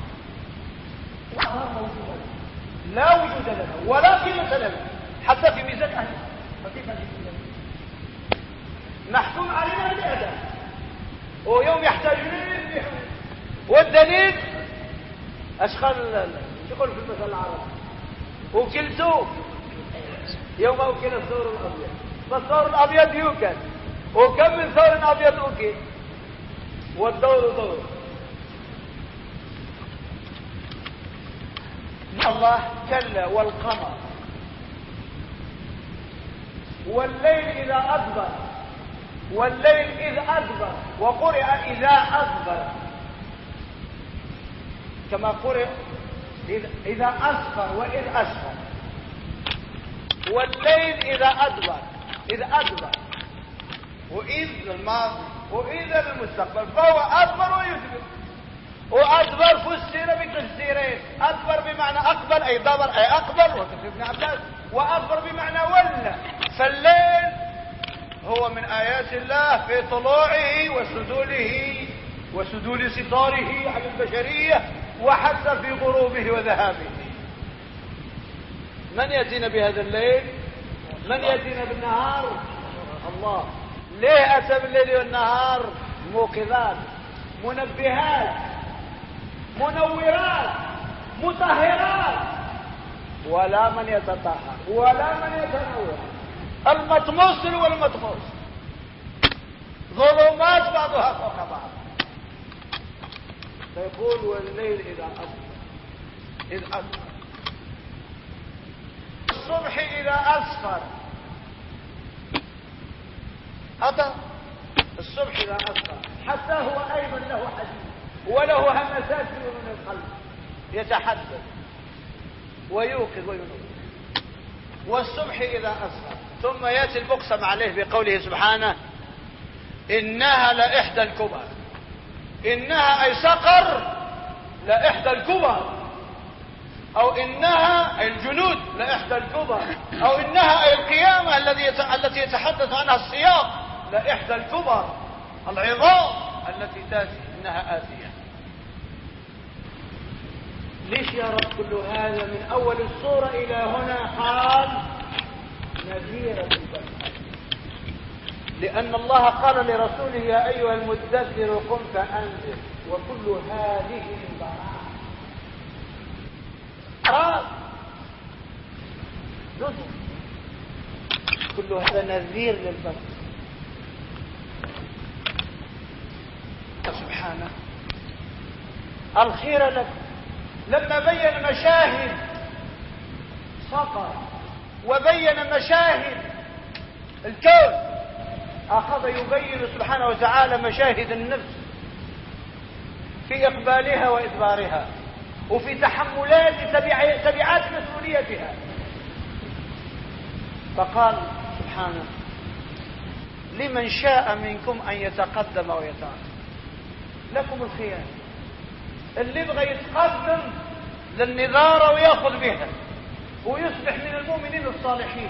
لا وجود لنا ولا قيمة لنا حتى في ميزان أهل فكيف محكوم علينا بالأدب. ويوم يحتاج والدليل أشخال يقول في المثل العربي؟ وكلته يوم أكل الثور الأبيض فالثور الأبيض يوكل وكم من ثور أبيض أكل والدور دور. الله كلا والقمر. والليل إذا أدبر. والليل إذ أدبر. وقرئ إذا أدبر. كما قرئ إذا أسفر وإذ أسفر. والليل إذا أدبر إذا أدبر. وإذ للماضي وإذا للمستقبل فهو أدبر ويدبر وأدبر فسر بتفسيرين أدبر بمعنى أقبل أي دبر أي أقبل وكتب ابن عباس. وأدبر بمعنى ولا فالليل هو من آيات الله في طلوعه وسدوله وسدول ستاره على البشرية وحتى في غروبه وذهابه. من يأتينا بهذا الليل؟ من يأتينا بالنهار؟ الله. ليه أتى بالليل والنهار؟ موقظات منبهات منورات مطهرات. ولا من يتطهر ولا من يتنور. المطموس والمطموس. ظلمات بعضها فوق بعض. فيقول والليل إذا أصبح إذ أصبح. الصبح إذا أسفر. أطى الصبح إذا أصبح حتى هو أيضا له حديث. وله همسات من القلب. يتحدث. ويوقظ وينوم والصبح إذا أصبح ثم يأتي المقسم عليه بقوله سبحانه إنها لإحدى الكبر. إنها أي سقر لإحدى الكبر. أو إنها الجنود لإحدى الكبر أو إنها أي القيامة التي يتحدث عنها السياق لإحدى الكبر العظام التي تأتي إنها آتية. ليش يا رب كل هذا من أول الصورة إلى هنا قال نذيرا لأن الله قال لرسوله يا أيها المدثر قم فأنذر وكل هذه قال نذر كل هذا نذير للبشر سبحانه. الخير لك لما بين مشاهد سقر وبين مشاهد الكون أخذ يبين سبحانه وتعالى مشاهد النفس في إقبالها وإدبارها. وفي تحملات تبعات مسؤوليتها. فقال سبحانه لمن شاء منكم أن يتقدم ويتأخر لكم الخيار اللي يبغى يتقدم للنذارة ويأخذ بها. ويصبح من المؤمنين الصالحين.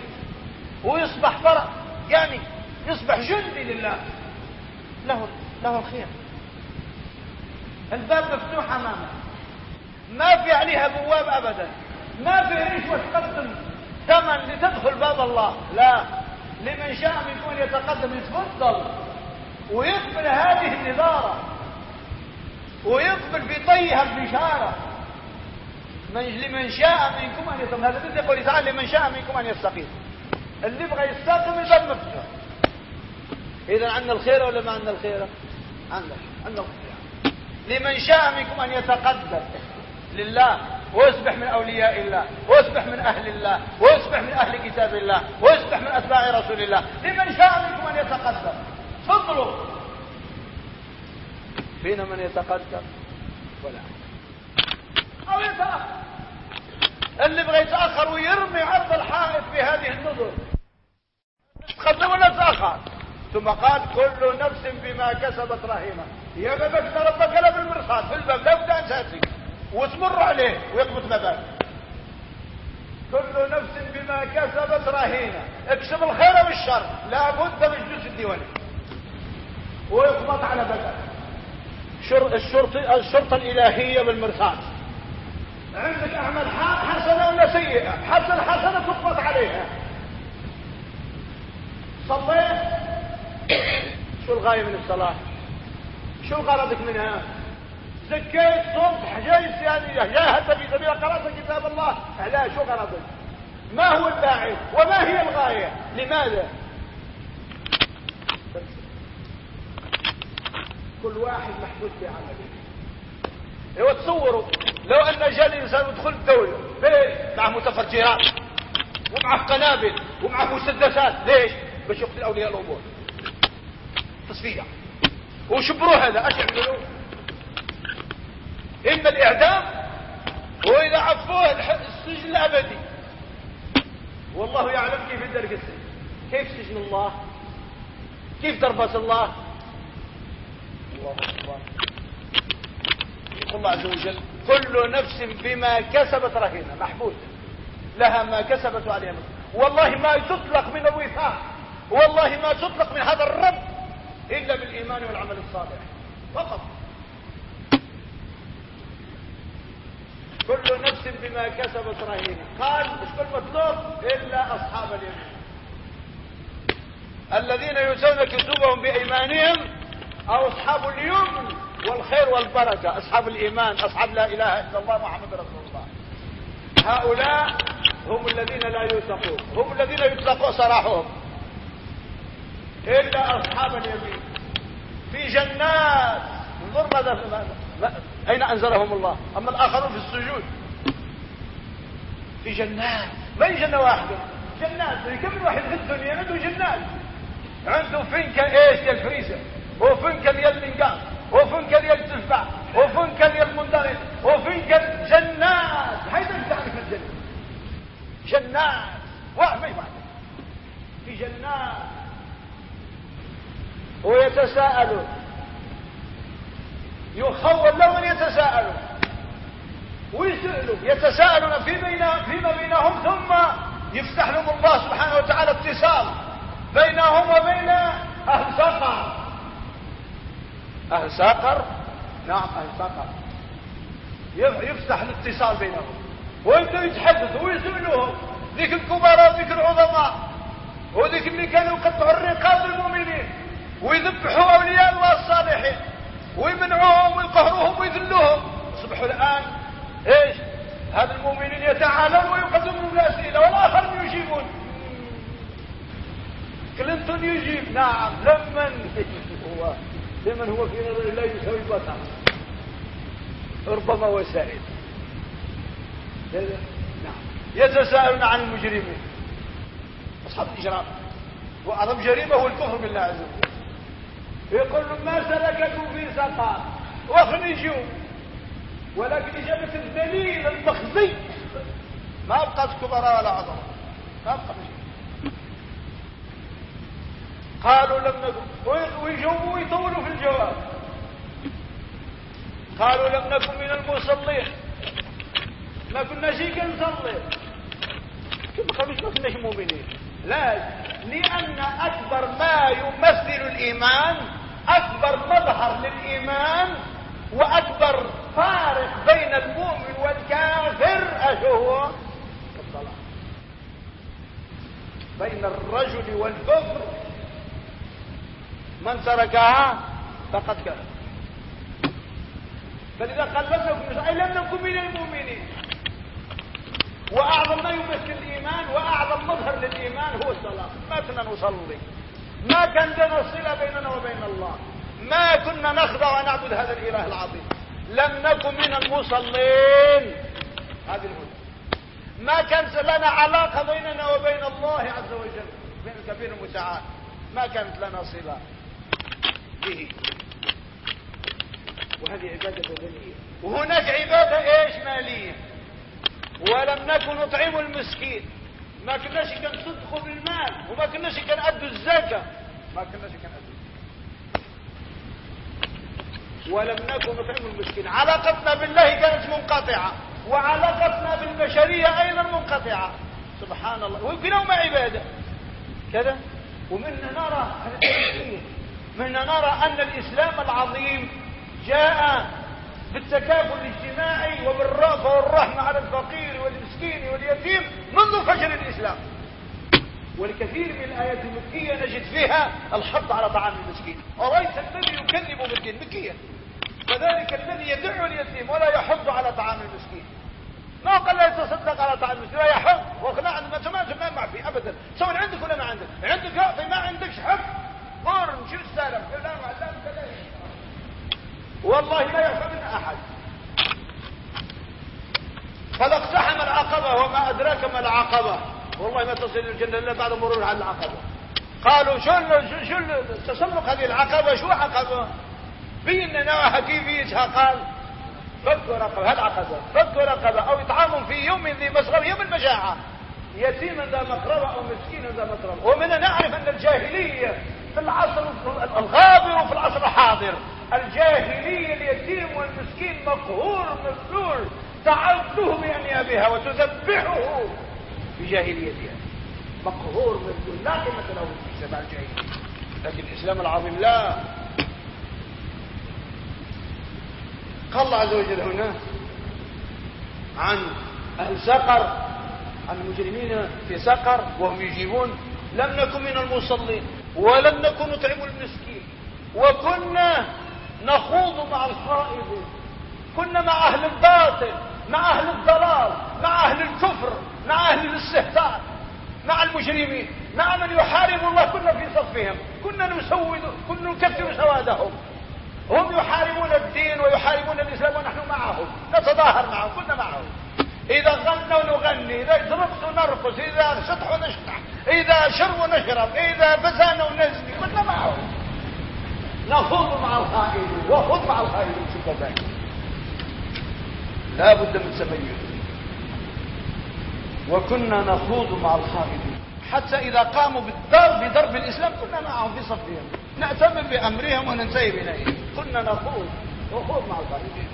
ويصبح فرق يعني يصبح جندي لله. له له الخير. الباب مفتوح أمامه. ما في عليها بواب ابدا. ما في ريش وتقدم ثمن لتدخل باب الله. لا. لمن شاء منكم يتقدم يتفضل ويقبل هذه النظارة ويقبل في طيها البشارة. من لمن شاء منكم أن يستقيم هذا مثل يقول تعالى لمن شاء منكم أن يستقيم. اللي يبغى يستقيم مفتوح إذا عندنا الخير ولا ما عندنا الخير؟ عندنا. عندنا لمن شاء منكم أن يتقدم. لله ويصبح من أولياء الله ويصبح من أهل الله ويصبح من أهل كتاب الله ويصبح من أتباع رسول الله. لمن شاء منكم أن يتقدم. فضلوا فينا من يتقدم؟ ولا. أو يتأخر. اللي يبغى يتأخر ويرمي عرض الحائط في هذه النظر تقدم ولا تاخر ثم قال كل نفس بما كسبت رهينه يا بابك ربك لا بالمرصاد. في الباب لا بد أن تأتي. وتمر عليه ويقبض بابك كل نفس بما كسبت رهينة. اكسب الخير والشر. لا بد من جزء الديواني ويقبض على بدك الشرطة, الشرطة الإلهية بالمرصاد. عندك أعمال حسنة ولا سيئة؟ حسنة حسنة تقبض عليها. صليت. شو الغاية من الصلاة؟ شو غرضك منها؟ زكيت صبح جاي السيادية جاهدت في سبيل قرأت كتاب الله. لا شو غرضك ما هو الداعي وما هي الغاية؟ لماذا؟ كل واحد محدود في عمله. أيوه تصوروا لو أن جاء الإنسان يدخل الدولة ليش؟ مع متفجرات ومعه قنابل ومعه مسدسات. ليش؟ باش يقتل أولياء الأمور. تصفية. وشبروا هذا؟ إيش يعملوا إما الإعدام وإذا عفوه السجن الابدي والله يعلم كيف يدرك السجن. كيف سجن الله؟ كيف دربة الله؟ الله أكبر. يقول الله عز وجل كل نفس بما كسبت رهينة محبوسه لها ما كسبت عليها والله ما تطلق من الوفاق. والله ما تطلق من هذا الرب إلا بالإيمان والعمل الصالح. فقط. كل نفس بما كسبت رهينة. قال مش كل مطلوب إلا أصحاب اليمين. الذين يؤتون كتبهم بإيمانهم أو أصحاب اليمن والخير والبركة. أصحاب الإيمان أصحاب لا إله إلا الله محمد رسول الله. هؤلاء هم الذين لا يوثقون هم الذين يطلقوا سراحهم إلا أصحاب اليمين. في جنات. انظر ماذا أين أنزلهم الله؟ أما الآخرون في السجود. في جنات. ما هي جنة واحدة؟ جنات. كم واحد في الدنيا عنده جنات؟ عنده فنكة إيش ديال الفريزر وفنكة ديال الانقاذ وفنكة ديال التفاح وفنكة ديال المندرين وفنكة جنات. هيدا اللي تعرف الجنة. جنات. واحد ما في جنات. ويتساءلون. يخول يتساءلون. ويسألوا يتساءلون في بين فيما بينهم ثم يفتح لهم الله سبحانه وتعالى اتصال بينهم وبين أهل سقر. أهل سقر؟ نعم أهل سقر. يفتح الاتصال بينهم. ويبدأوا يتحدثوا ويسألوهم. ذيك الكبراء وذيك العظماء. وذيك اللي كانوا يقطعوا الرقاب المؤمنين. ويذبحوا أولياء الله الصالحين. ويمنعوهم ويقهروهم ويذلوهم يصبحوا الآن إيش؟ هذا المؤمنين يتعالون ويقدمون الأسئلة والآخرون يجيبون. كلينتون يجيب. نعم لمن؟ هو لمن هو في نظر الله يسوي بطل. ربما وسائل نعم. يتساءلون عن المجرمين. أصحاب الإجرام. وأعظم جريمة هو الكفر بالله عز وجل. يقول ما سلككم في سقر؟ واخرجوا ولكن إجابة الدليل المخزي ما أبقت كبراء ولا عظماء ما شيء. قالوا لم نكن. ويجاوبوا ويطولوا في الجواب. قالوا لم نكن من المصلين. ما كنا شيء نصلي كيف قالوا ما كناش مؤمنين؟ لا لأن أكبر ما يمثل الإيمان أكبر مظهر للإيمان وأكبر فارق بين المؤمن والكافر أشو هو؟ الصلاة. بين الرجل والكفر. من تركها فقد كفر. فلذا قال لكم أي لم نكن من المؤمنين. وأعظم ما يمثل الإيمان وأعظم مظهر للإيمان هو الصلاة. ما كنا نصلي. ما كان لنا صلة بيننا وبين الله. ما كنا نخضع ونعبد هذا الإله العظيم. لم نكن من المصلين. هذه الهدى. ما كانت لنا علاقة بيننا وبين الله عز وجل. بين الكبير المتعال. ما كانت لنا صلة. به. وهذه عبادة بدنية. وهناك عبادة إيش؟ مالية. ولم نكن نطعم المسكين. ما كناش كنصدقوا بالمال وما كناش كنأدوا الزكاة. ما كناش كنأدوا ولم نكن نطعم المسكين. علاقتنا بالله كانت منقطعة وعلاقتنا بالبشرية أيضا منقطعة. سبحان الله. وكلاهما عبادة. كذا. ومن نرى من نرى أن الإسلام العظيم جاء بالتكافل الاجتماعي وبالرأفة والرحمة على الفقير والمسكين واليتيم منذ فجر الإسلام. والكثير من الآيات المكية نجد فيها الحض على طعام المسكين. أريت الذي يكذب بالدين؟ مكية. كذلك الذي يدع اليتيم ولا يحض على طعام المسكين. ما قال لا يتصدق على طعام المسكين؟ لا يحض. وقناع ما ما ما في ابدا. سواء عندك ولا ما عندك. عندك يعطي ما عندكش حب قرن شو السلام كلام علام كلام والله لا يعفى من أحد. فلاقتحم العقبة وما أدراك ما العقبة. والله ما تصل الجنة إلا بعد مرور على العقبة. قالوا شو شو تسلق هذه العقبة؟ شو عقبة؟ بين نوعها كيفيتها قال فك رقبة هل عقبة؟ فك رقبة أو إطعام في يوم ذي مسغبة يوم المجاعة يتيما ذا مقربة أو مسكينا ذا مقربة. ومن نعرف أن الجاهلية في العصر الغابر وفي العصر الحاضر. الجاهلية اليتيم والمسكين مقهور مذلول تعذه بأنيابها وتذبحه في جاهليتها مقهور مذلول لا قيمة له في سبع الجاهلية. لكن الإسلام العظيم لا. قال الله عز وجل هنا عن أهل سقر عن المجرمين في سقر وهم يجيبون لم نكن من المصلين ولم نكن نطعم المسكين وكنا نخوض مع الخائضين كنا مع أهل الباطل مع أهل الضلال مع أهل الكفر مع أهل الاستهتار مع المجرمين مع من يحارب الله. كنا في صفهم. كنا نسود كنا نكثر سوادهم. هم يحاربون الدين ويحاربون الإسلام ونحن معهم. نتظاهر معهم. كنا معهم. إذا غنوا نغني إذا رقصوا نرقص إذا سطحوا نشطح إذا شربوا نشرب إذا بزانوا نزني المتباين لا بد من تميز. وكنا نخوض مع الخائضين حتى إذا قاموا بالضرب بضرب الإسلام كنا معهم في صفهم. نأتمم بأمرهم وننتهي بنهيهم كنا نخوض. وخوض مع الخائضين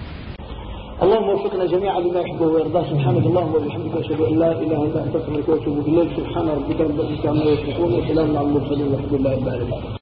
اللهم وفقنا جميعا لما يحبه ويرضاه سبحانك اللهم وبحمدك أشهد أن لا إله إلا أنت أستغفرك وأتوب إليك. سبحان ربك رب العزة عما يصفون وسلام على المرسلين والحمد لله رب العالمين.